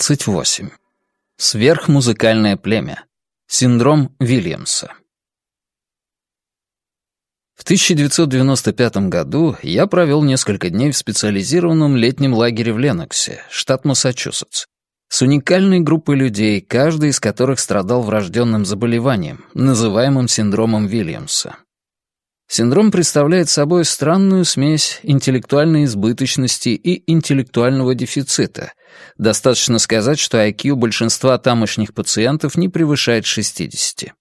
28. Сверхмузыкальное племя. Синдром Вильямса. В 1995 году я провел несколько дней в специализированном летнем лагере в Леноксе, штат Массачусетс, с уникальной группой людей, каждый из которых страдал врожденным заболеванием, называемым синдромом Вильямса. Синдром представляет собой странную смесь интеллектуальной избыточности и интеллектуального дефицита. Достаточно сказать, что IQ большинства тамошних пациентов не превышает 60.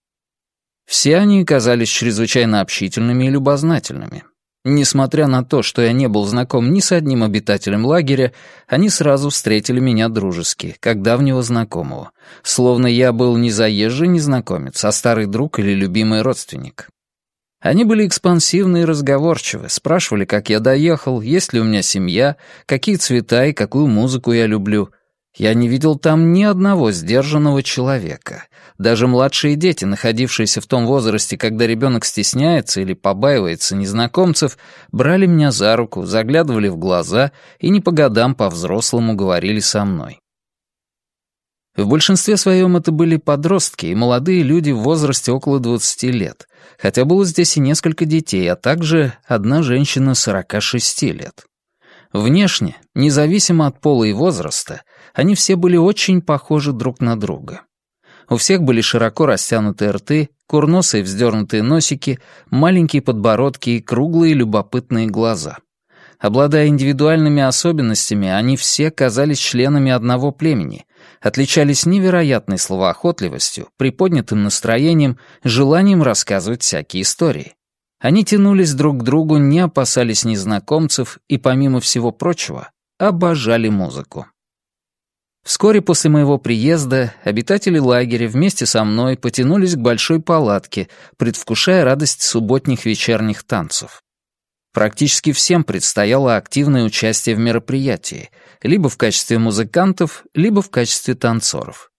Все они казались чрезвычайно общительными и любознательными. Несмотря на то, что я не был знаком ни с одним обитателем лагеря, они сразу встретили меня дружески, как давнего знакомого, словно я был не заезжий незнакомец, а старый друг или любимый родственник. Они были экспансивны и разговорчивы, спрашивали, как я доехал, есть ли у меня семья, какие цвета и какую музыку я люблю. Я не видел там ни одного сдержанного человека. Даже младшие дети, находившиеся в том возрасте, когда ребенок стесняется или побаивается незнакомцев, брали меня за руку, заглядывали в глаза и не по годам по-взрослому говорили со мной. В большинстве своем это были подростки и молодые люди в возрасте около 20 лет, хотя было здесь и несколько детей, а также одна женщина 46 лет. Внешне, независимо от пола и возраста, они все были очень похожи друг на друга. У всех были широко растянутые рты, курносые вздернутые носики, маленькие подбородки и круглые любопытные глаза. Обладая индивидуальными особенностями, они все казались членами одного племени, отличались невероятной словоохотливостью, приподнятым настроением, желанием рассказывать всякие истории. Они тянулись друг к другу, не опасались незнакомцев и, помимо всего прочего, обожали музыку. Вскоре после моего приезда обитатели лагеря вместе со мной потянулись к большой палатке, предвкушая радость субботних вечерних танцев. Практически всем предстояло активное участие в мероприятии, либо в качестве музыкантов, либо в качестве танцоров.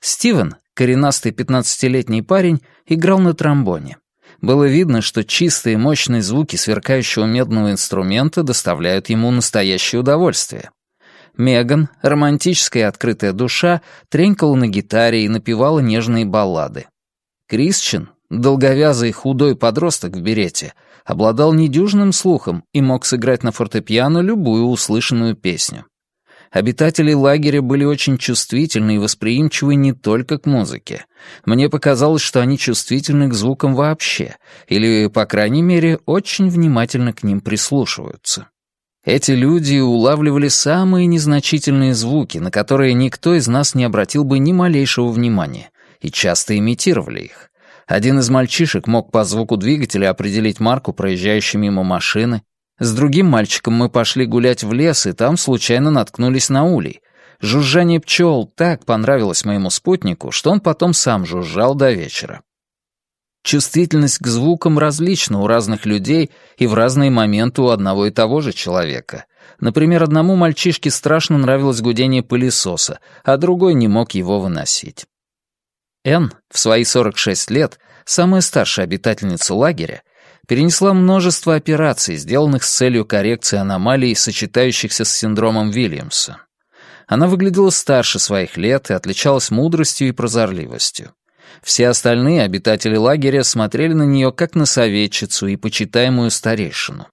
Стивен, коренастый 15-летний парень, играл на тромбоне. Было видно, что чистые мощные звуки сверкающего медного инструмента доставляют ему настоящее удовольствие. Меган, романтическая и открытая душа, тренькала на гитаре и напевала нежные баллады. Крисчен, долговязый худой подросток в берете — обладал недюжным слухом и мог сыграть на фортепиано любую услышанную песню. Обитатели лагеря были очень чувствительны и восприимчивы не только к музыке. Мне показалось, что они чувствительны к звукам вообще, или, по крайней мере, очень внимательно к ним прислушиваются. Эти люди улавливали самые незначительные звуки, на которые никто из нас не обратил бы ни малейшего внимания, и часто имитировали их. Один из мальчишек мог по звуку двигателя определить марку проезжающей мимо машины. С другим мальчиком мы пошли гулять в лес, и там случайно наткнулись на улей. Жужжание пчел так понравилось моему спутнику, что он потом сам жужжал до вечера. Чувствительность к звукам различна у разных людей и в разные моменты у одного и того же человека. Например, одному мальчишке страшно нравилось гудение пылесоса, а другой не мог его выносить. Энн в свои 46 лет, самая старшая обитательница лагеря, перенесла множество операций, сделанных с целью коррекции аномалий, сочетающихся с синдромом Вильямса. Она выглядела старше своих лет и отличалась мудростью и прозорливостью. Все остальные обитатели лагеря смотрели на нее как на советчицу и почитаемую старейшину.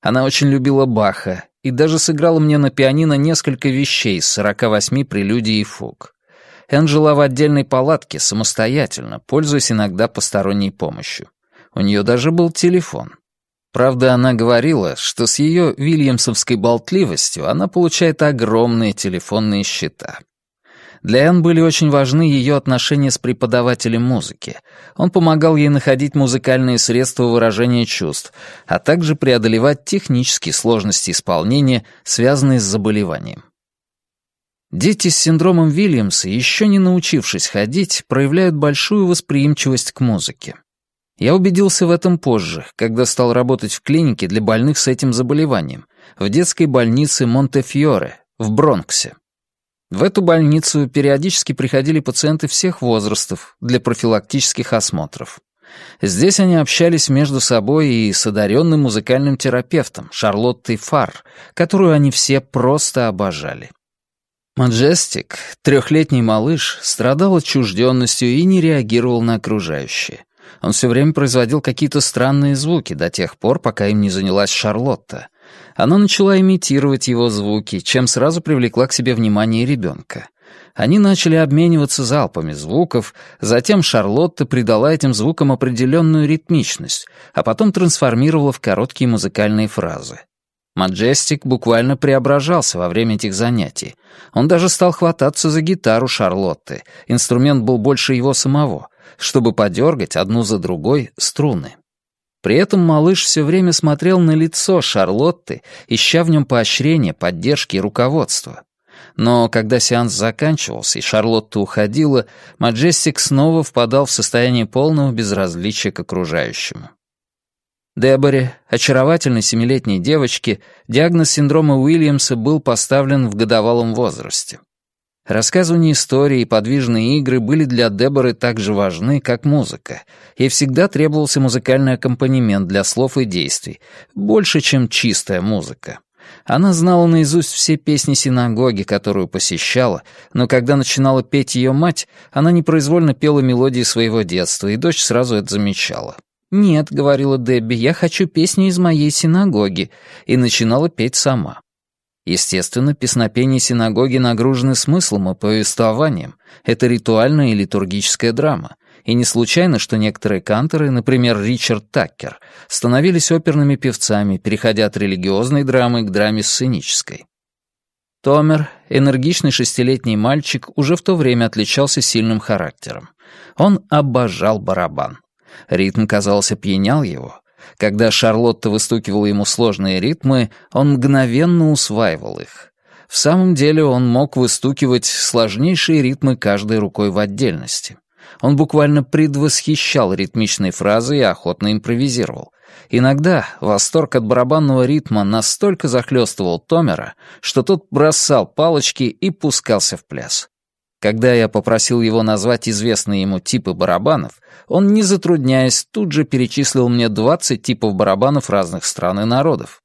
Она очень любила Баха и даже сыграла мне на пианино несколько вещей из 48 прелюдий и фуг. Энн в отдельной палатке самостоятельно, пользуясь иногда посторонней помощью. У нее даже был телефон. Правда, она говорила, что с ее вильямсовской болтливостью она получает огромные телефонные счета. Для Энн были очень важны ее отношения с преподавателем музыки. Он помогал ей находить музыкальные средства выражения чувств, а также преодолевать технические сложности исполнения, связанные с заболеванием. Дети с синдромом Вильямса, еще не научившись ходить, проявляют большую восприимчивость к музыке. Я убедился в этом позже, когда стал работать в клинике для больных с этим заболеванием, в детской больнице Монтефьоре, в Бронксе. В эту больницу периодически приходили пациенты всех возрастов для профилактических осмотров. Здесь они общались между собой и с одаренным музыкальным терапевтом Шарлоттой Фар, которую они все просто обожали. Маджестик, трехлетний малыш, страдал отчужденностью и не реагировал на окружающее. Он все время производил какие-то странные звуки до тех пор, пока им не занялась Шарлотта. Она начала имитировать его звуки, чем сразу привлекла к себе внимание ребенка. Они начали обмениваться залпами звуков, затем Шарлотта придала этим звукам определенную ритмичность, а потом трансформировала в короткие музыкальные фразы — Маджестик буквально преображался во время этих занятий. Он даже стал хвататься за гитару Шарлотты. Инструмент был больше его самого, чтобы подергать одну за другой струны. При этом малыш все время смотрел на лицо Шарлотты, ища в нем поощрения, поддержки и руководства. Но когда сеанс заканчивался и Шарлотта уходила, Маджестик снова впадал в состояние полного безразличия к окружающему. Деборе, очаровательной семилетней девочке, диагноз синдрома Уильямса был поставлен в годовалом возрасте. Рассказывание истории и подвижные игры были для Деборы так же важны, как музыка. Ей всегда требовался музыкальный аккомпанемент для слов и действий, больше, чем чистая музыка. Она знала наизусть все песни синагоги, которую посещала, но когда начинала петь ее мать, она непроизвольно пела мелодии своего детства, и дочь сразу это замечала. «Нет», — говорила Дебби, — «я хочу песню из моей синагоги», и начинала петь сама. Естественно, песнопения синагоги нагружены смыслом и повествованием. Это ритуальная и литургическая драма. И не случайно, что некоторые канторы, например, Ричард Таккер, становились оперными певцами, переходя от религиозной драмы к драме сценической. Томер, энергичный шестилетний мальчик, уже в то время отличался сильным характером. Он обожал барабан. Ритм, казалось, опьянял его. Когда Шарлотта выстукивала ему сложные ритмы, он мгновенно усваивал их. В самом деле он мог выстукивать сложнейшие ритмы каждой рукой в отдельности. Он буквально предвосхищал ритмичные фразы и охотно импровизировал. Иногда восторг от барабанного ритма настолько захлестывал Томера, что тот бросал палочки и пускался в пляс. Когда я попросил его назвать известные ему типы барабанов, он, не затрудняясь, тут же перечислил мне 20 типов барабанов разных стран и народов.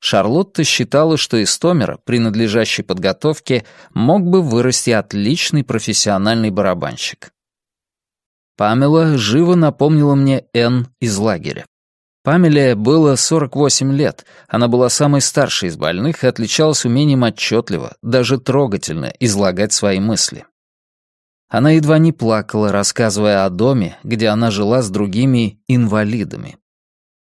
Шарлотта считала, что из Томера, принадлежащей подготовке, мог бы вырасти отличный профессиональный барабанщик. Памела живо напомнила мне Энн из лагеря. Памеле было 48 лет, она была самой старшей из больных и отличалась умением отчетливо, даже трогательно, излагать свои мысли. Она едва не плакала, рассказывая о доме, где она жила с другими инвалидами.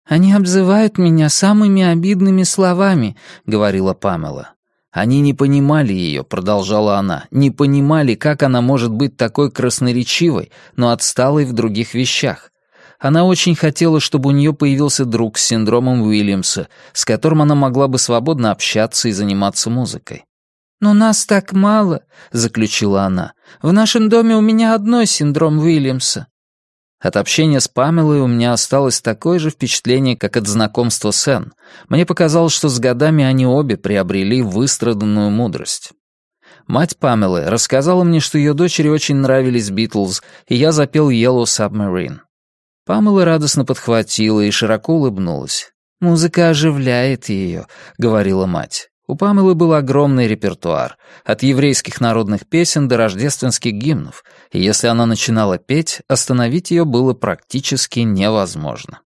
«Они обзывают меня самыми обидными словами», — говорила Памела. Они не понимали ее, продолжала она, не понимали, как она может быть такой красноречивой, но отсталой в других вещах. Она очень хотела, чтобы у нее появился друг с синдромом Уильямса, с которым она могла бы свободно общаться и заниматься музыкой. «Но нас так мало», — заключила она. «В нашем доме у меня одной синдром Уильямса». От общения с Памелой у меня осталось такое же впечатление, как от знакомства с Энн. Мне показалось, что с годами они обе приобрели выстраданную мудрость. Мать Памелы рассказала мне, что ее дочери очень нравились Битлз, и я запел «Yellow Submarine». Памела радостно подхватила и широко улыбнулась. «Музыка оживляет ее», — говорила мать. У Памелы был огромный репертуар, от еврейских народных песен до рождественских гимнов, и если она начинала петь, остановить ее было практически невозможно.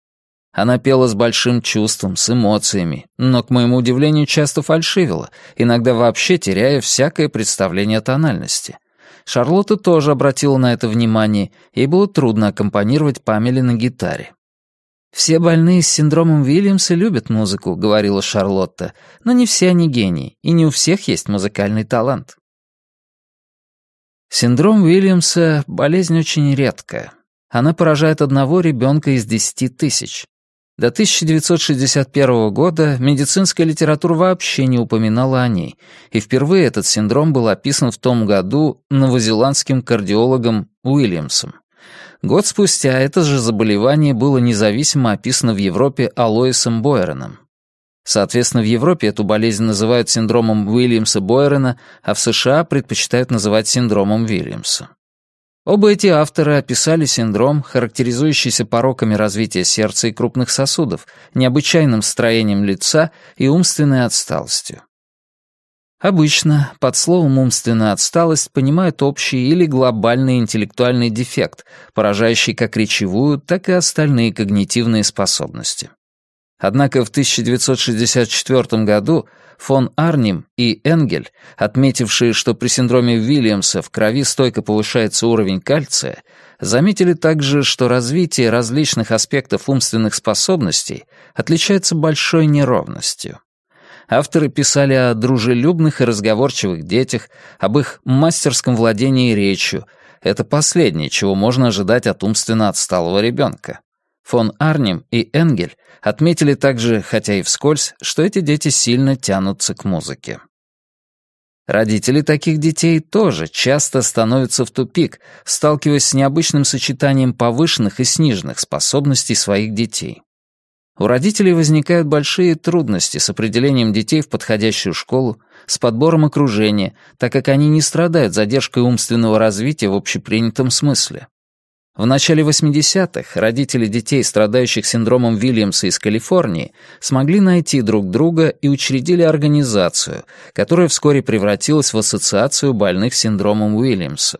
Она пела с большим чувством, с эмоциями, но, к моему удивлению, часто фальшивила, иногда вообще теряя всякое представление о тональности. Шарлотта тоже обратила на это внимание, ей было трудно аккомпанировать Памеле на гитаре. «Все больные с синдромом Вильямса любят музыку», — говорила Шарлотта, «но не все они гении, и не у всех есть музыкальный талант». Синдром Уильямса — болезнь очень редкая. Она поражает одного ребенка из 10 тысяч. До 1961 года медицинская литература вообще не упоминала о ней, и впервые этот синдром был описан в том году новозеландским кардиологом Уильямсом. Год спустя это же заболевание было независимо описано в Европе Алоисом Бойроном. Соответственно, в Европе эту болезнь называют синдромом Уильямса-Бойрона, а в США предпочитают называть синдромом Уильямса. Оба эти автора описали синдром, характеризующийся пороками развития сердца и крупных сосудов, необычайным строением лица и умственной отсталостью. Обычно под словом «умственная отсталость» понимают общий или глобальный интеллектуальный дефект, поражающий как речевую, так и остальные когнитивные способности. Однако в 1964 году фон Арнем и Энгель, отметившие, что при синдроме Вильямса в крови стойко повышается уровень кальция, заметили также, что развитие различных аспектов умственных способностей отличается большой неровностью авторы писали о дружелюбных и разговорчивых детях, об их мастерском владении речью. Это последнее, чего можно ожидать от умственно отсталого ребенка. Фон Арнем и Энгель отметили также, хотя и вскользь, что эти дети сильно тянутся к музыке. Родители таких детей тоже часто становятся в тупик, сталкиваясь с необычным сочетанием повышенных и сниженных способностей своих детей. У родителей возникают большие трудности с определением детей в подходящую школу, с подбором окружения, так как они не страдают задержкой умственного развития в общепринятом смысле. В начале 80-х родители детей, страдающих синдромом Вильямса из Калифорнии, смогли найти друг друга и учредили организацию, которая вскоре превратилась в ассоциацию больных синдромом Уильямса.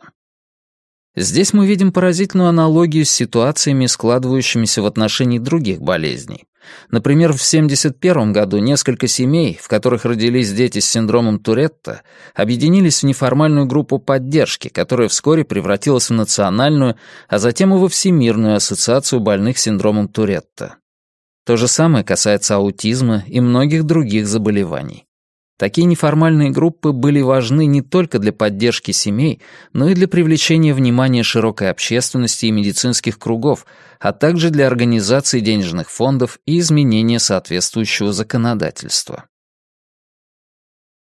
Здесь мы видим поразительную аналогию с ситуациями, складывающимися в отношении других болезней. Например, в 1971 году несколько семей, в которых родились дети с синдромом Туретта, объединились в неформальную группу поддержки, которая вскоре превратилась в национальную, а затем и во Всемирную ассоциацию больных синдромом Туретта. То же самое касается аутизма и многих других заболеваний. Такие неформальные группы были важны не только для поддержки семей, но и для привлечения внимания широкой общественности и медицинских кругов, а также для организации денежных фондов и изменения соответствующего законодательства.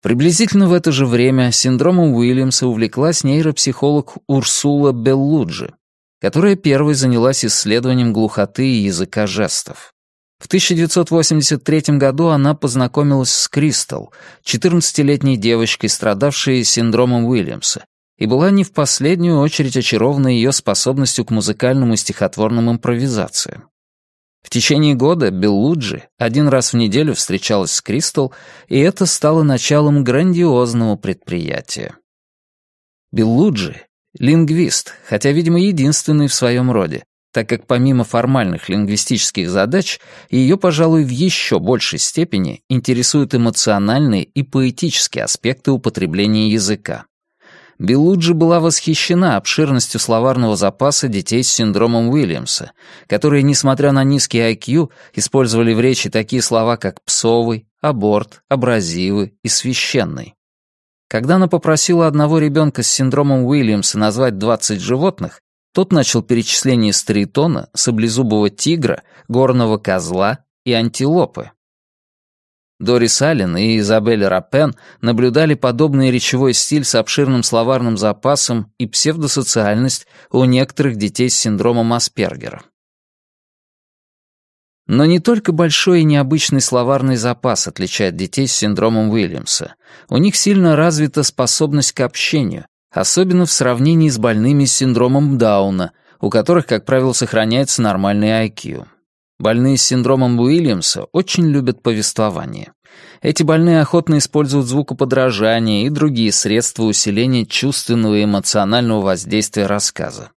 Приблизительно в это же время синдромом Уильямса увлеклась нейропсихолог Урсула Беллуджи, которая первой занялась исследованием глухоты и языка жестов. В 1983 году она познакомилась с Кристал, 14-летней девочкой, страдавшей синдромом Уильямса, и была не в последнюю очередь очарована ее способностью к музыкальным и стихотворным импровизациям. В течение года Беллуджи один раз в неделю встречалась с Кристал, и это стало началом грандиозного предприятия. Беллуджи — лингвист, хотя, видимо, единственный в своем роде, так как помимо формальных лингвистических задач, ее, пожалуй, в еще большей степени интересуют эмоциональные и поэтические аспекты употребления языка. Белуджи была восхищена обширностью словарного запаса детей с синдромом Уильямса, которые, несмотря на низкий IQ, использовали в речи такие слова, как «псовый», «аборт», «абразивы» и «священный». Когда она попросила одного ребенка с синдромом Уильямса назвать 20 животных, тот начал перечисление стритона, саблезубого тигра, горного козла и антилопы. Дорис Аллен и Изабель Рапен наблюдали подобный речевой стиль с обширным словарным запасом и псевдосоциальность у некоторых детей с синдромом Аспергера. Но не только большой и необычный словарный запас отличает детей с синдромом Уильямса. У них сильно развита способность к общению, особенно в сравнении с больными с синдромом Дауна, у которых, как правило, сохраняется нормальный IQ. Больные с синдромом Уильямса очень любят повествование. Эти больные охотно используют звукоподражание и другие средства усиления чувственного и эмоционального воздействия рассказа.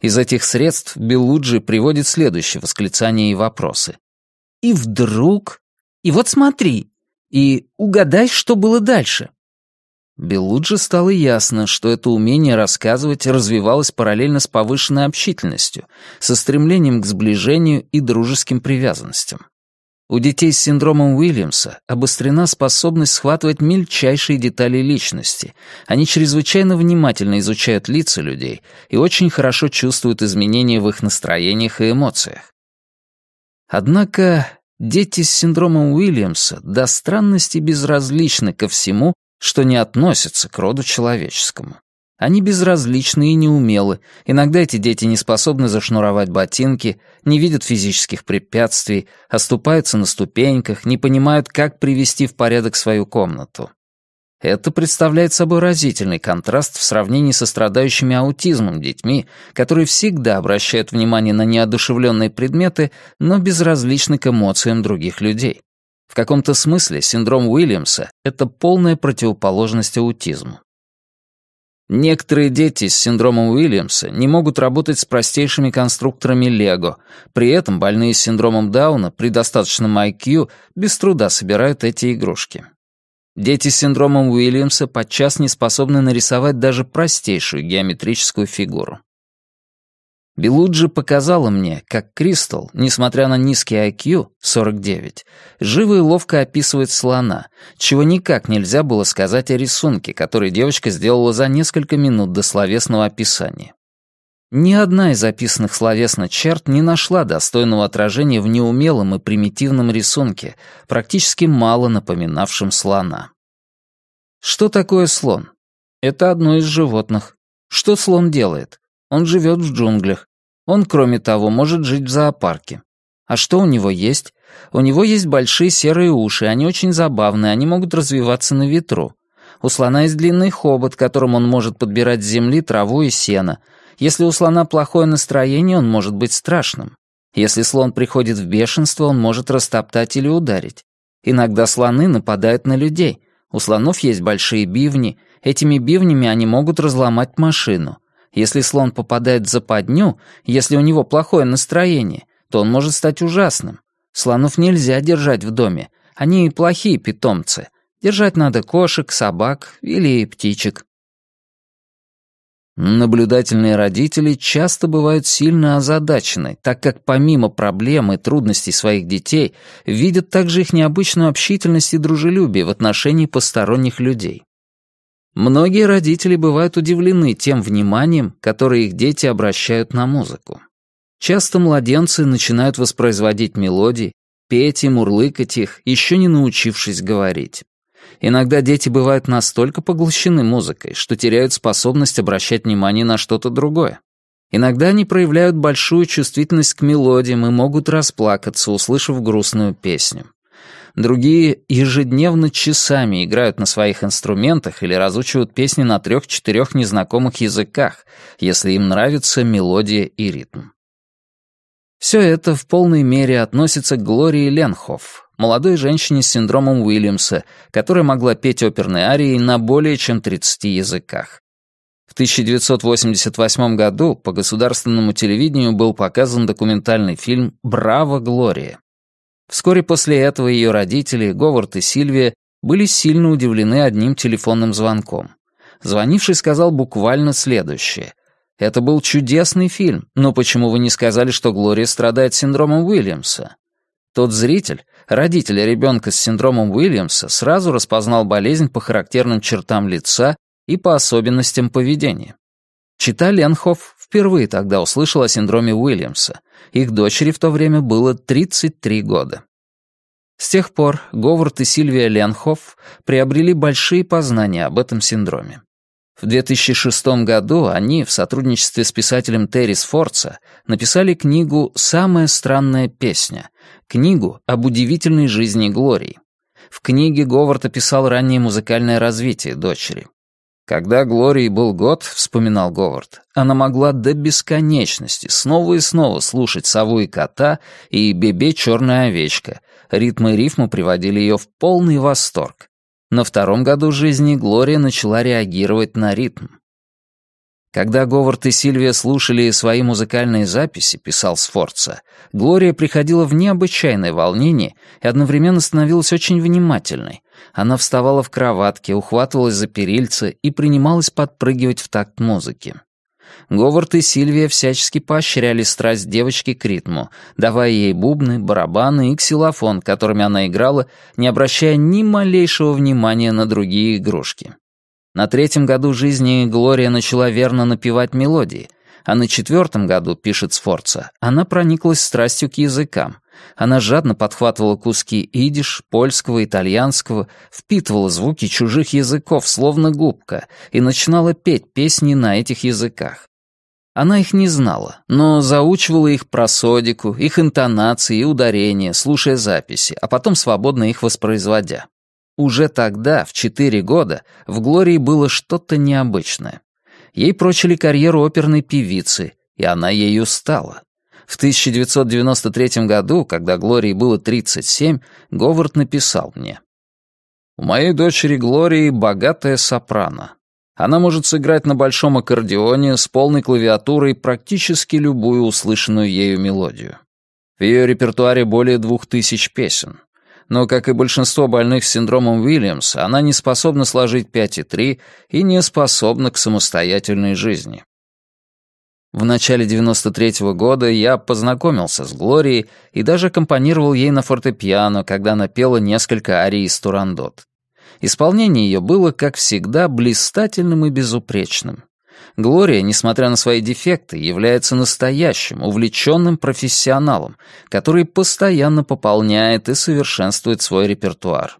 Из этих средств Беллуджи приводит следующее восклицание и вопросы. «И вдруг...» «И вот смотри...» «И угадай, что было дальше...» Белуджи стало ясно, что это умение рассказывать развивалось параллельно с повышенной общительностью, со стремлением к сближению и дружеским привязанностям. У детей с синдромом Уильямса обострена способность схватывать мельчайшие детали личности. Они чрезвычайно внимательно изучают лица людей и очень хорошо чувствуют изменения в их настроениях и эмоциях. Однако дети с синдромом Уильямса до странности безразличны ко всему, что не относятся к роду человеческому. Они безразличны и неумелы, иногда эти дети не способны зашнуровать ботинки, не видят физических препятствий, оступаются на ступеньках, не понимают, как привести в порядок свою комнату. Это представляет собой разительный контраст в сравнении со страдающими аутизмом детьми, которые всегда обращают внимание на неодушевленные предметы, но безразличны к эмоциям других людей. В каком-то смысле синдром Уильямса — это полная противоположность аутизму. Некоторые дети с синдромом Уильямса не могут работать с простейшими конструкторами Лего, при этом больные с синдромом Дауна при достаточном IQ без труда собирают эти игрушки. Дети с синдромом Уильямса подчас не способны нарисовать даже простейшую геометрическую фигуру. Белуджи показала мне, как кристалл, несмотря на низкий IQ, 49, живо и ловко описывает слона, чего никак нельзя было сказать о рисунке, который девочка сделала за несколько минут до словесного описания. Ни одна из описанных словесно черт не нашла достойного отражения в неумелом и примитивном рисунке, практически мало напоминавшем слона. Что такое слон? Это одно из животных. Что слон делает? Он живет в джунглях. Он, кроме того, может жить в зоопарке. А что у него есть? У него есть большие серые уши, они очень забавные, они могут развиваться на ветру. У слона есть длинный хобот, которым он может подбирать с земли траву и сено. Если у слона плохое настроение, он может быть страшным. Если слон приходит в бешенство, он может растоптать или ударить. Иногда слоны нападают на людей. У слонов есть большие бивни. Этими бивнями они могут разломать машину. Если слон попадает в западню, если у него плохое настроение, то он может стать ужасным. Слонов нельзя держать в доме. Они плохие питомцы. Держать надо кошек, собак или птичек. Наблюдательные родители часто бывают сильно озадачены, так как помимо проблем и трудностей своих детей, видят также их необычную общительность и дружелюбие в отношении посторонних людей. Многие родители бывают удивлены тем вниманием, которое их дети обращают на музыку. Часто младенцы начинают воспроизводить мелодии, петь и мурлыкать их, еще не научившись говорить. Иногда дети бывают настолько поглощены музыкой, что теряют способность обращать внимание на что-то другое. Иногда они проявляют большую чувствительность к мелодиям и могут расплакаться, услышав грустную песню другие ежедневно часами играют на своих инструментах или разучивают песни на трех-четырех незнакомых языках, если им нравится мелодия и ритм. Все это в полной мере относится к Глории Ленхоф, молодой женщине с синдромом Уильямса, которая могла петь оперные арии на более чем 30 языках. В 1988 году по государственному телевидению был показан документальный фильм «Браво, Глория!», Вскоре после этого ее родители, Говард и Сильвия, были сильно удивлены одним телефонным звонком. Звонивший сказал буквально следующее. «Это был чудесный фильм, но почему вы не сказали, что Глория страдает синдромом Уильямса?» Тот зритель, родитель ребенка с синдромом Уильямса, сразу распознал болезнь по характерным чертам лица и по особенностям поведения. Чита Ленхоф впервые тогда услышал о синдроме Уильямса. Их дочери в то время было 33 года. С тех пор Говард и Сильвия Ленхоф приобрели большие познания об этом синдроме. В 2006 году они в сотрудничестве с писателем Террис Форца написали книгу «Самая странная песня», книгу об удивительной жизни Глории. В книге Говард описал раннее музыкальное развитие дочери. Когда Глории был год, вспоминал Говард, она могла до бесконечности снова и снова слушать сову и кота и бебе черная овечка. Ритмы и рифмы приводили ее в полный восторг. На втором году жизни Глория начала реагировать на ритм. Когда Говард и Сильвия слушали свои музыкальные записи, писал Сфорца, Глория приходила в необычайное волнение и одновременно становилась очень внимательной, она вставала в кроватке, ухватывалась за перильце и принималась подпрыгивать в такт музыки. Говард и Сильвия всячески поощряли страсть девочки к ритму, давая ей бубны, барабаны и ксилофон, которыми она играла, не обращая ни малейшего внимания на другие игрушки. На третьем году жизни Глория начала верно напевать мелодии, а на четвертом году, пишет Сфорца, она прониклась страстью к языкам, она жадно подхватывала куски идиш, польского, итальянского, впитывала звуки чужих языков, словно губка, и начинала петь песни на этих языках. Она их не знала, но заучивала их просодику, их интонации и ударения, слушая записи, а потом свободно их воспроизводя. Уже тогда, в четыре года, в Глории было что-то необычное. Ей прочили карьеру оперной певицы, и она ею стала. В 1993 году, когда Глории было 37, Говард написал мне. «У моей дочери Глории богатая сопрано. Она может сыграть на большом аккордеоне с полной клавиатурой практически любую услышанную ею мелодию. В ее репертуаре более двух тысяч песен. Но, как и большинство больных с синдромом Уильямс, она не способна сложить 5,3 и не способна к самостоятельной жизни. В начале 93 -го года я познакомился с Глорией и даже аккомпанировал ей на фортепиано, когда она пела несколько арий из Турандот. Исполнение ее было, как всегда, блистательным и безупречным. Глория, несмотря на свои дефекты, является настоящим, увлеченным профессионалом, который постоянно пополняет и совершенствует свой репертуар.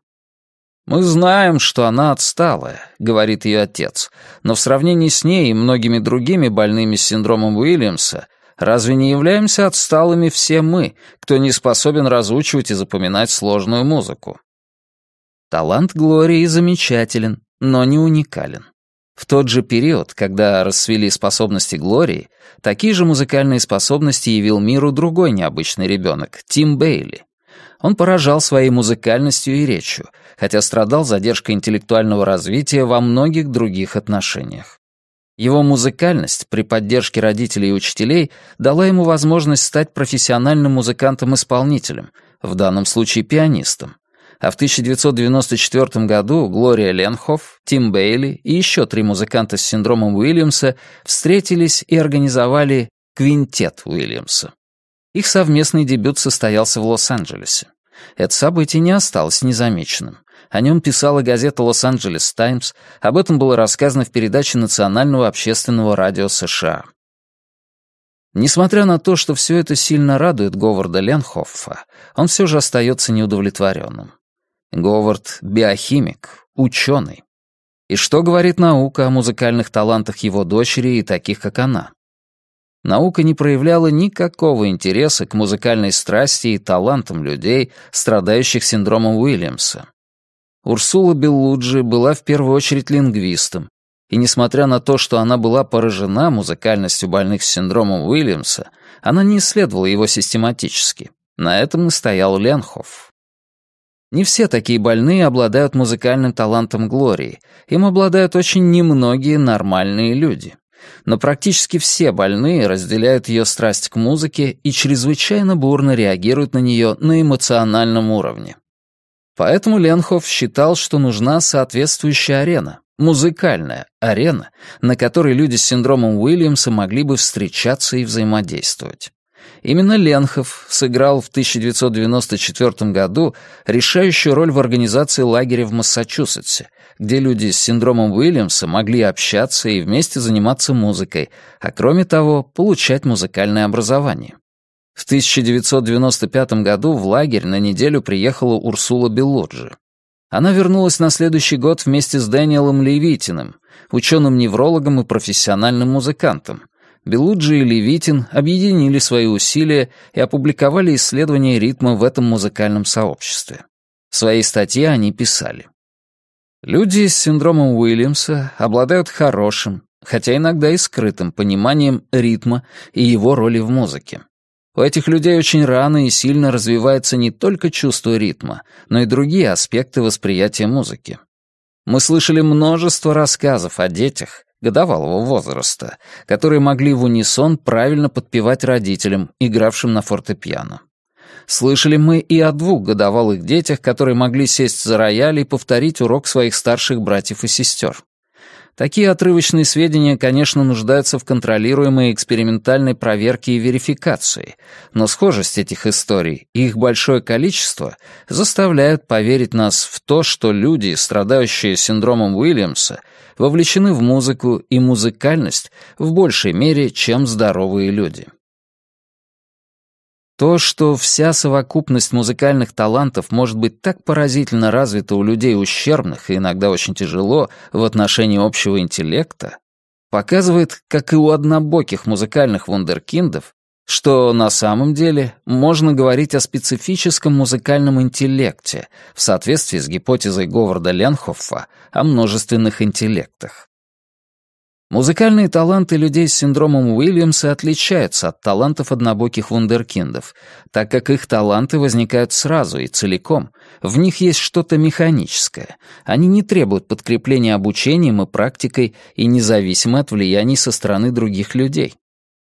«Мы знаем, что она отсталая», — говорит ее отец, «но в сравнении с ней и многими другими больными с синдромом Уильямса разве не являемся отсталыми все мы, кто не способен разучивать и запоминать сложную музыку?» Талант Глории замечателен, но не уникален. В тот же период, когда расцвели способности Глории, такие же музыкальные способности явил миру другой необычный ребенок — Тим Бейли. Он поражал своей музыкальностью и речью, хотя страдал задержкой интеллектуального развития во многих других отношениях. Его музыкальность при поддержке родителей и учителей дала ему возможность стать профессиональным музыкантом-исполнителем, в данном случае пианистом. А в 1994 году Глория Ленхоф, Тим Бейли и еще три музыканта с синдромом Уильямса встретились и организовали «Квинтет Уильямса». Их совместный дебют состоялся в Лос-Анджелесе. Это событие не осталось незамеченным. О нем писала газета «Лос-Анджелес Таймс», об этом было рассказано в передаче Национального общественного радио США. Несмотря на то, что все это сильно радует Говарда Ленхоффа, он все же остается неудовлетворенным. Говард — биохимик, ученый. И что говорит наука о музыкальных талантах его дочери и таких, как она? наука не проявляла никакого интереса к музыкальной страсти и талантам людей, страдающих синдромом Уильямса. Урсула Беллуджи была в первую очередь лингвистом, и несмотря на то, что она была поражена музыкальностью больных с синдромом Уильямса, она не исследовала его систематически. На этом настоял Ленхоф. Не все такие больные обладают музыкальным талантом Глории. Им обладают очень немногие нормальные люди но практически все больные разделяют ее страсть к музыке и чрезвычайно бурно реагируют на нее на эмоциональном уровне. Поэтому Ленхов считал, что нужна соответствующая арена, музыкальная арена, на которой люди с синдромом Уильямса могли бы встречаться и взаимодействовать. Именно Ленхов сыграл в 1994 году решающую роль в организации лагеря в Массачусетсе, где люди с синдромом Уильямса могли общаться и вместе заниматься музыкой, а кроме того, получать музыкальное образование. В 1995 году в лагерь на неделю приехала Урсула Белоджи. Она вернулась на следующий год вместе с Дэниелом Левитиным, ученым-неврологом и профессиональным музыкантом. Белуджи и Левитин объединили свои усилия и опубликовали исследования ритма в этом музыкальном сообществе. В своей статье они писали. Люди с синдромом Уильямса обладают хорошим, хотя иногда и скрытым пониманием ритма и его роли в музыке. У этих людей очень рано и сильно развивается не только чувство ритма, но и другие аспекты восприятия музыки. Мы слышали множество рассказов о детях годовалого возраста, которые могли в унисон правильно подпевать родителям, игравшим на фортепиано. Слышали мы и о двух годовалых детях, которые могли сесть за рояль и повторить урок своих старших братьев и сестер. Такие отрывочные сведения, конечно, нуждаются в контролируемой экспериментальной проверке и верификации, но схожесть этих историй и их большое количество заставляют поверить нас в то, что люди, страдающие синдромом Уильямса, вовлечены в музыку и музыкальность в большей мере, чем здоровые люди. То, что вся совокупность музыкальных талантов может быть так поразительно развита у людей ущербных и иногда очень тяжело в отношении общего интеллекта, показывает, как и у однобоких музыкальных вундеркиндов, что на самом деле можно говорить о специфическом музыкальном интеллекте в соответствии с гипотезой Говарда Ленхоффа о множественных интеллектах. Музыкальные таланты людей с синдромом Уильямса отличаются от талантов однобоких вундеркиндов, так как их таланты возникают сразу и целиком, в них есть что-то механическое, они не требуют подкрепления обучением и практикой и независимы от влияний со стороны других людей.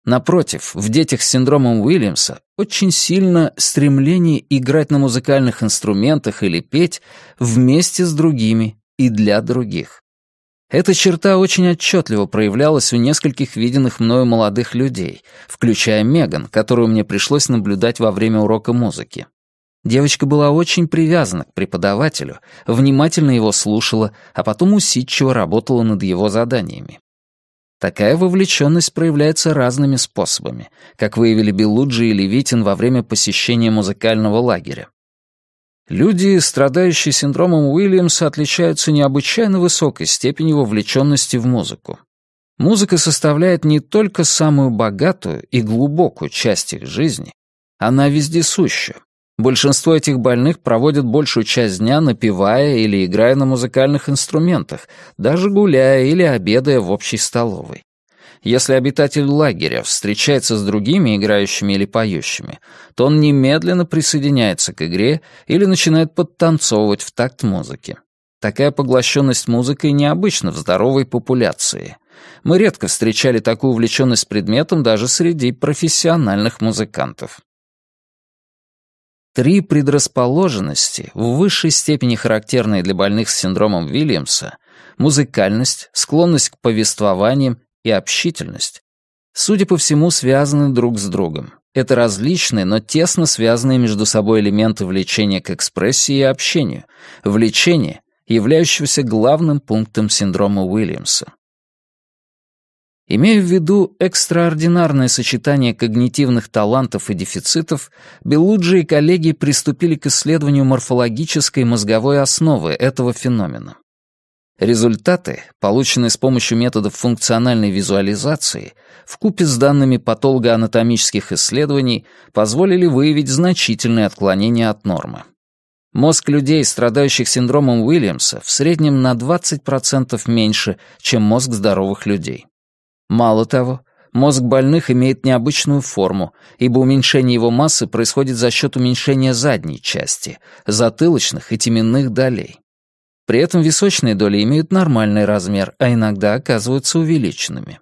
Напротив, в детях с синдромом Уильямса очень сильно стремление играть на музыкальных инструментах или петь вместе с другими и для других. Эта черта очень отчетливо проявлялась у нескольких виденных мною молодых людей, включая Меган, которую мне пришлось наблюдать во время урока музыки. Девочка была очень привязана к преподавателю, внимательно его слушала, а потом усидчиво работала над его заданиями. Такая вовлеченность проявляется разными способами, как выявили Белуджи и Левитин во время посещения музыкального лагеря. Люди, страдающие синдромом Уильямса, отличаются необычайно высокой степенью вовлеченности в музыку. Музыка составляет не только самую богатую и глубокую часть их жизни, она вездесуща. Большинство этих больных проводят большую часть дня напевая или играя на музыкальных инструментах, даже гуляя или обедая в общей столовой. Если обитатель лагеря встречается с другими играющими или поющими, то он немедленно присоединяется к игре или начинает подтанцовывать в такт музыки. Такая поглощенность музыкой необычна в здоровой популяции. Мы редко встречали такую увлеченность предметом даже среди профессиональных музыкантов. Три предрасположенности, в высшей степени характерные для больных с синдромом Вильямса, музыкальность, склонность к повествованиям и общительность, судя по всему, связаны друг с другом. Это различные, но тесно связанные между собой элементы влечения к экспрессии и общению, влечение, являющегося главным пунктом синдрома Уильямса. Имея в виду экстраординарное сочетание когнитивных талантов и дефицитов, Белуджи и коллеги приступили к исследованию морфологической мозговой основы этого феномена. Результаты, полученные с помощью методов функциональной визуализации, вкупе с данными патологоанатомических исследований позволили выявить значительные отклонения от нормы. Мозг людей, страдающих синдромом Уильямса, в среднем на 20% меньше, чем мозг здоровых людей. Мало того, мозг больных имеет необычную форму, ибо уменьшение его массы происходит за счет уменьшения задней части, затылочных и теменных долей. При этом височные доли имеют нормальный размер, а иногда оказываются увеличенными.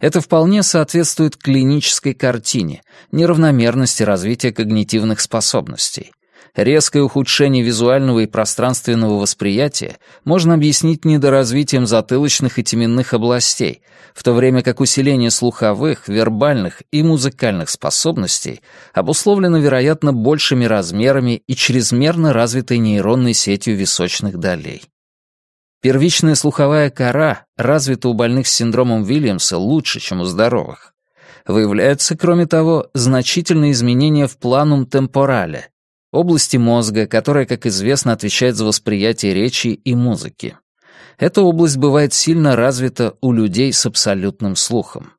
Это вполне соответствует клинической картине, неравномерности развития когнитивных способностей. Резкое ухудшение визуального и пространственного восприятия можно объяснить недоразвитием затылочных и теменных областей, в то время как усиление слуховых, вербальных и музыкальных способностей обусловлено, вероятно, большими размерами и чрезмерно развитой нейронной сетью височных долей. Первичная слуховая кора развита у больных с синдромом Вильямса лучше, чем у здоровых. Выявляются, кроме того, значительные изменения в планум темпорале, области мозга, которая, как известно, отвечает за восприятие речи и музыки. Эта область бывает сильно развита у людей с абсолютным слухом.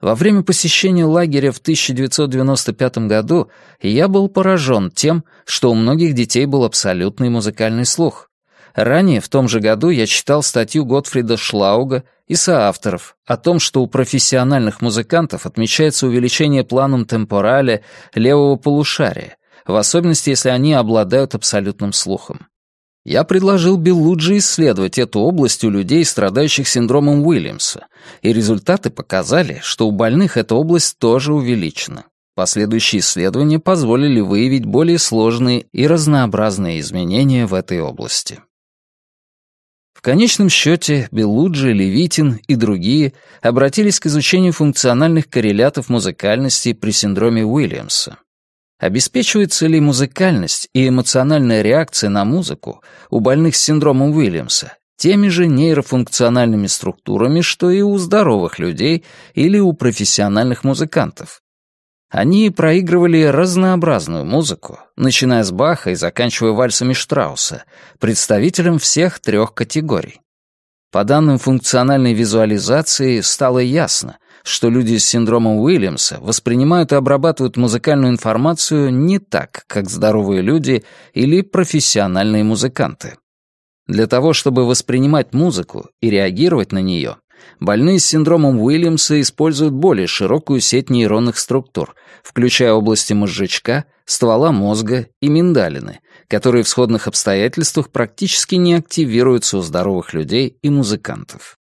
Во время посещения лагеря в 1995 году я был поражен тем, что у многих детей был абсолютный музыкальный слух. Ранее, в том же году, я читал статью Готфрида Шлауга и соавторов о том, что у профессиональных музыкантов отмечается увеличение планом темпорале левого полушария, в особенности, если они обладают абсолютным слухом. Я предложил Беллуджи исследовать эту область у людей, страдающих синдромом Уильямса, и результаты показали, что у больных эта область тоже увеличена. Последующие исследования позволили выявить более сложные и разнообразные изменения в этой области конечном счете Белуджи, Левитин и другие обратились к изучению функциональных коррелятов музыкальности при синдроме Уильямса. Обеспечивается ли музыкальность и эмоциональная реакция на музыку у больных с синдромом Уильямса теми же нейрофункциональными структурами, что и у здоровых людей или у профессиональных музыкантов? Они проигрывали разнообразную музыку, начиная с Баха и заканчивая вальсами Штрауса, представителям всех трех категорий. По данным функциональной визуализации стало ясно, что люди с синдромом Уильямса воспринимают и обрабатывают музыкальную информацию не так, как здоровые люди или профессиональные музыканты. Для того, чтобы воспринимать музыку и реагировать на нее, больные с синдромом Уильямса используют более широкую сеть нейронных структур, включая области мозжечка, ствола мозга и миндалины, которые в сходных обстоятельствах практически не активируются у здоровых людей и музыкантов.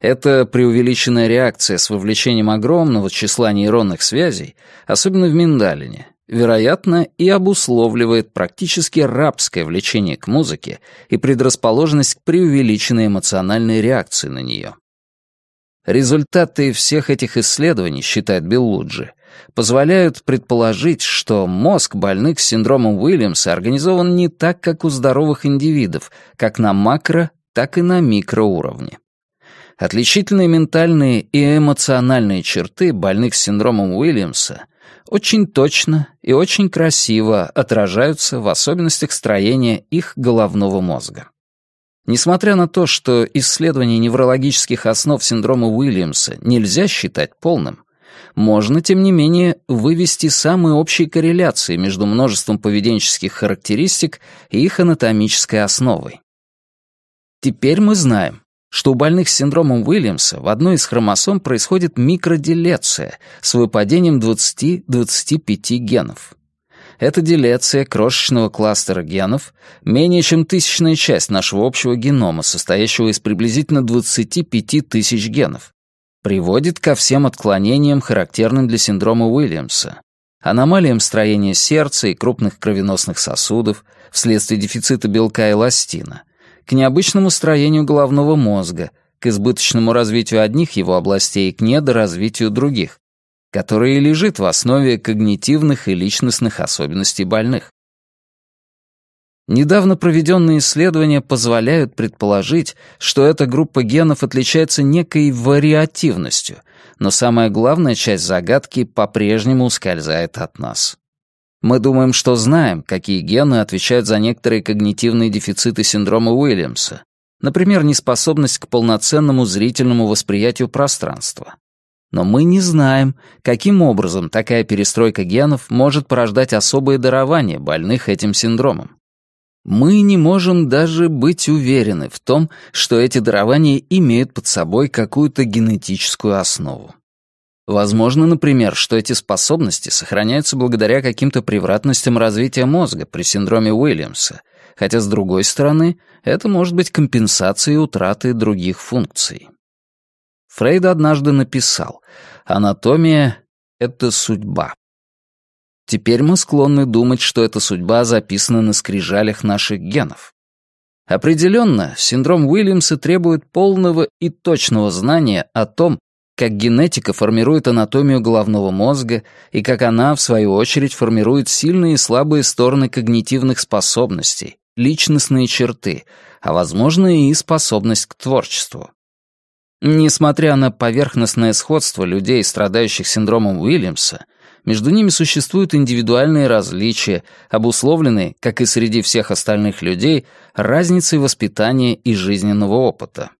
Эта преувеличенная реакция с вовлечением огромного числа нейронных связей, особенно в миндалине, вероятно, и обусловливает практически рабское влечение к музыке и предрасположенность к преувеличенной эмоциональной реакции на нее. Результаты всех этих исследований, считает Беллуджи, позволяют предположить, что мозг больных с синдромом Уильямса организован не так, как у здоровых индивидов, как на макро, так и на микроуровне. Отличительные ментальные и эмоциональные черты больных с синдромом Уильямса очень точно и очень красиво отражаются в особенностях строения их головного мозга. Несмотря на то, что исследование неврологических основ синдрома Уильямса нельзя считать полным, можно, тем не менее, вывести самые общие корреляции между множеством поведенческих характеристик и их анатомической основой. Теперь мы знаем, что у больных с синдромом Уильямса в одной из хромосом происходит микроделеция с выпадением 20-25 генов. Эта делеция крошечного кластера генов, менее чем тысячная часть нашего общего генома, состоящего из приблизительно 25 тысяч генов. Приводит ко всем отклонениям, характерным для синдрома Уильямса, аномалиям строения сердца и крупных кровеносных сосудов вследствие дефицита белка эластина, к необычному строению головного мозга, к избыточному развитию одних его областей и к недоразвитию других, которая и лежит в основе когнитивных и личностных особенностей больных. Недавно проведенные исследования позволяют предположить, что эта группа генов отличается некой вариативностью, но самая главная часть загадки по-прежнему ускользает от нас. Мы думаем, что знаем, какие гены отвечают за некоторые когнитивные дефициты синдрома Уильямса, например, неспособность к полноценному зрительному восприятию пространства. Но мы не знаем, каким образом такая перестройка генов может порождать особые дарования больных этим синдромом. Мы не можем даже быть уверены в том, что эти дарования имеют под собой какую-то генетическую основу. Возможно, например, что эти способности сохраняются благодаря каким-то превратностям развития мозга при синдроме Уильямса, хотя, с другой стороны, это может быть компенсацией утраты других функций. Фрейд однажды написал «Анатомия — это судьба». Теперь мы склонны думать, что эта судьба записана на скрижалях наших генов. Определенно, синдром Уильямса требует полного и точного знания о том, как генетика формирует анатомию головного мозга и как она, в свою очередь, формирует сильные и слабые стороны когнитивных способностей, личностные черты, а, возможно, и способность к творчеству. Несмотря на поверхностное сходство людей, страдающих синдромом Уильямса, между ними существуют индивидуальные различия, обусловленные, как и среди всех остальных людей, разницей воспитания и жизненного опыта.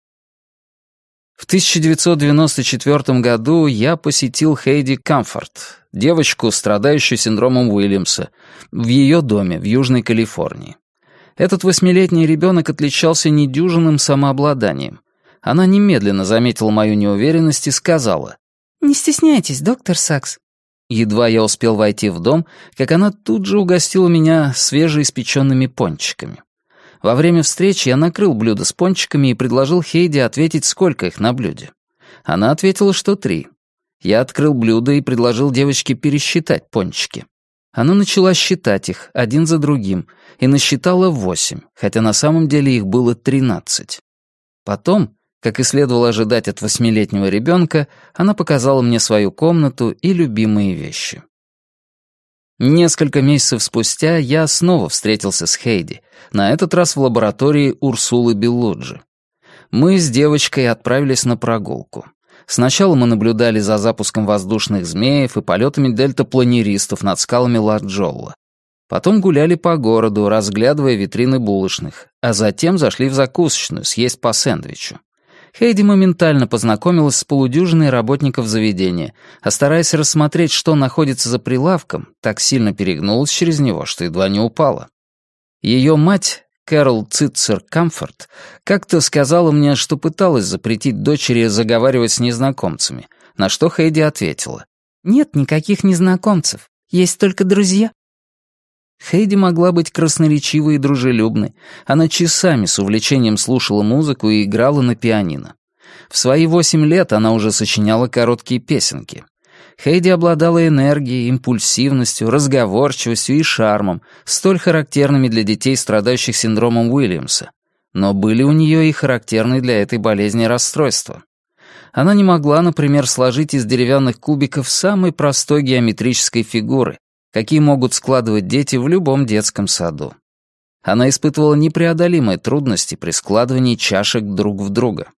В 1994 году я посетил Хейди Камфорт, девочку, страдающую синдромом Уильямса, в ее доме в Южной Калифорнии. Этот восьмилетний ребенок отличался недюжинным самообладанием — она немедленно заметила мою неуверенность и сказала. «Не стесняйтесь, доктор Сакс». Едва я успел войти в дом, как она тут же угостила меня свежеиспеченными пончиками. Во время встречи я накрыл блюдо с пончиками и предложил Хейди ответить, сколько их на блюде. Она ответила, что три. Я открыл блюдо и предложил девочке пересчитать пончики. Она начала считать их, один за другим, и насчитала восемь, хотя на самом деле их было тринадцать. Потом как и следовало ожидать от восьмилетнего ребенка, она показала мне свою комнату и любимые вещи. Несколько месяцев спустя я снова встретился с Хейди, на этот раз в лаборатории Урсулы Беллуджи. Мы с девочкой отправились на прогулку. Сначала мы наблюдали за запуском воздушных змеев и полетами дельтапланеристов над скалами Ладжолла. Потом гуляли по городу, разглядывая витрины булочных, а затем зашли в закусочную съесть по сэндвичу. Хейди моментально познакомилась с полудюжиной работников заведения, а стараясь рассмотреть, что находится за прилавком, так сильно перегнулась через него, что едва не упала. Ее мать, Кэрол Цитцер Камфорт, как-то сказала мне, что пыталась запретить дочери заговаривать с незнакомцами, на что Хейди ответила. «Нет никаких незнакомцев, есть только друзья». Хейди могла быть красноречивой и дружелюбной. Она часами с увлечением слушала музыку и играла на пианино. В свои восемь лет она уже сочиняла короткие песенки. Хейди обладала энергией, импульсивностью, разговорчивостью и шармом, столь характерными для детей, страдающих синдромом Уильямса. Но были у нее и характерные для этой болезни расстройства. Она не могла, например, сложить из деревянных кубиков самой простой геометрической фигуры, какие могут складывать дети в любом детском саду. Она испытывала непреодолимые трудности при складывании чашек друг в друга.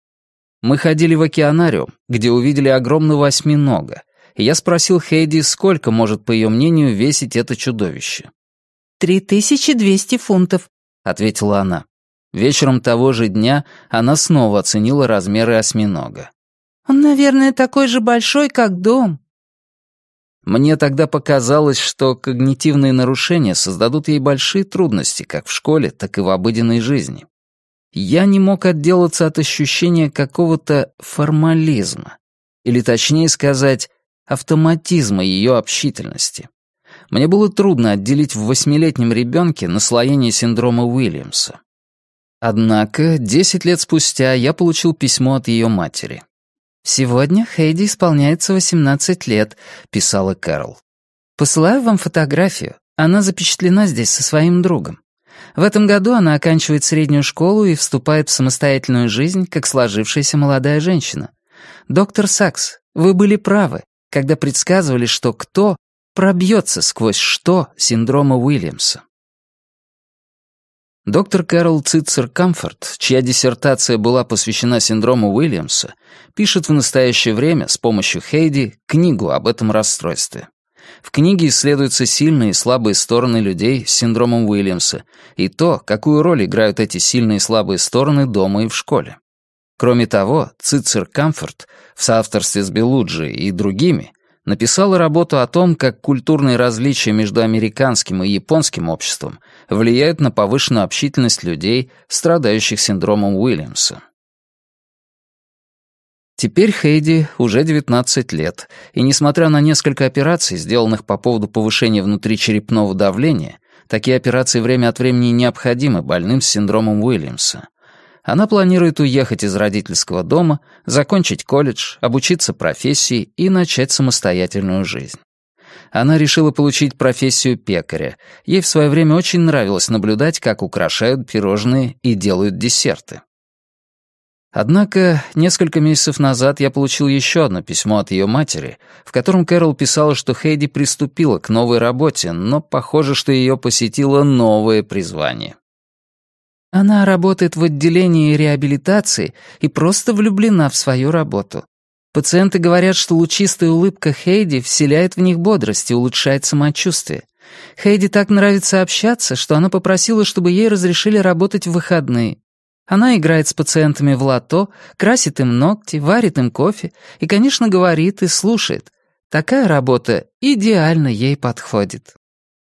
Мы ходили в океанариум, где увидели огромного осьминога, и я спросил Хейди, сколько может, по ее мнению, весить это чудовище. «Три тысячи двести фунтов», — ответила она. Вечером того же дня она снова оценила размеры осьминога. «Он, наверное, такой же большой, как дом», мне тогда показалось, что когнитивные нарушения создадут ей большие трудности как в школе, так и в обыденной жизни. Я не мог отделаться от ощущения какого-то формализма, или точнее сказать, автоматизма ее общительности. Мне было трудно отделить в восьмилетнем ребенке наслоение синдрома Уильямса. Однако, десять лет спустя я получил письмо от ее матери. «Сегодня Хейди исполняется 18 лет», — писала Кэрол. «Посылаю вам фотографию. Она запечатлена здесь со своим другом. В этом году она оканчивает среднюю школу и вступает в самостоятельную жизнь, как сложившаяся молодая женщина. Доктор Сакс, вы были правы, когда предсказывали, что кто пробьется сквозь что синдрома Уильямса. Доктор Кэрол Цитцер Камфорт, чья диссертация была посвящена синдрому Уильямса, пишет в настоящее время с помощью Хейди книгу об этом расстройстве. В книге исследуются сильные и слабые стороны людей с синдромом Уильямса и то, какую роль играют эти сильные и слабые стороны дома и в школе. Кроме того, Цицер Камфорт в соавторстве с Белуджи и другими – написала работу о том, как культурные различия между американским и японским обществом влияют на повышенную общительность людей, страдающих синдромом Уильямса. Теперь Хейди уже 19 лет, и несмотря на несколько операций, сделанных по поводу повышения внутричерепного давления, такие операции время от времени необходимы больным с синдромом Уильямса. Она планирует уехать из родительского дома, закончить колледж, обучиться профессии и начать самостоятельную жизнь. Она решила получить профессию пекаря. Ей в свое время очень нравилось наблюдать, как украшают пирожные и делают десерты. Однако несколько месяцев назад я получил еще одно письмо от ее матери, в котором Кэрол писала, что Хейди приступила к новой работе, но похоже, что ее посетило новое призвание. Она работает в отделении реабилитации и просто влюблена в свою работу. Пациенты говорят, что лучистая улыбка Хейди вселяет в них бодрость и улучшает самочувствие. Хейди так нравится общаться, что она попросила, чтобы ей разрешили работать в выходные. Она играет с пациентами в лото, красит им ногти, варит им кофе и, конечно, говорит и слушает. Такая работа идеально ей подходит.